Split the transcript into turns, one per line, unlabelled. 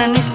manis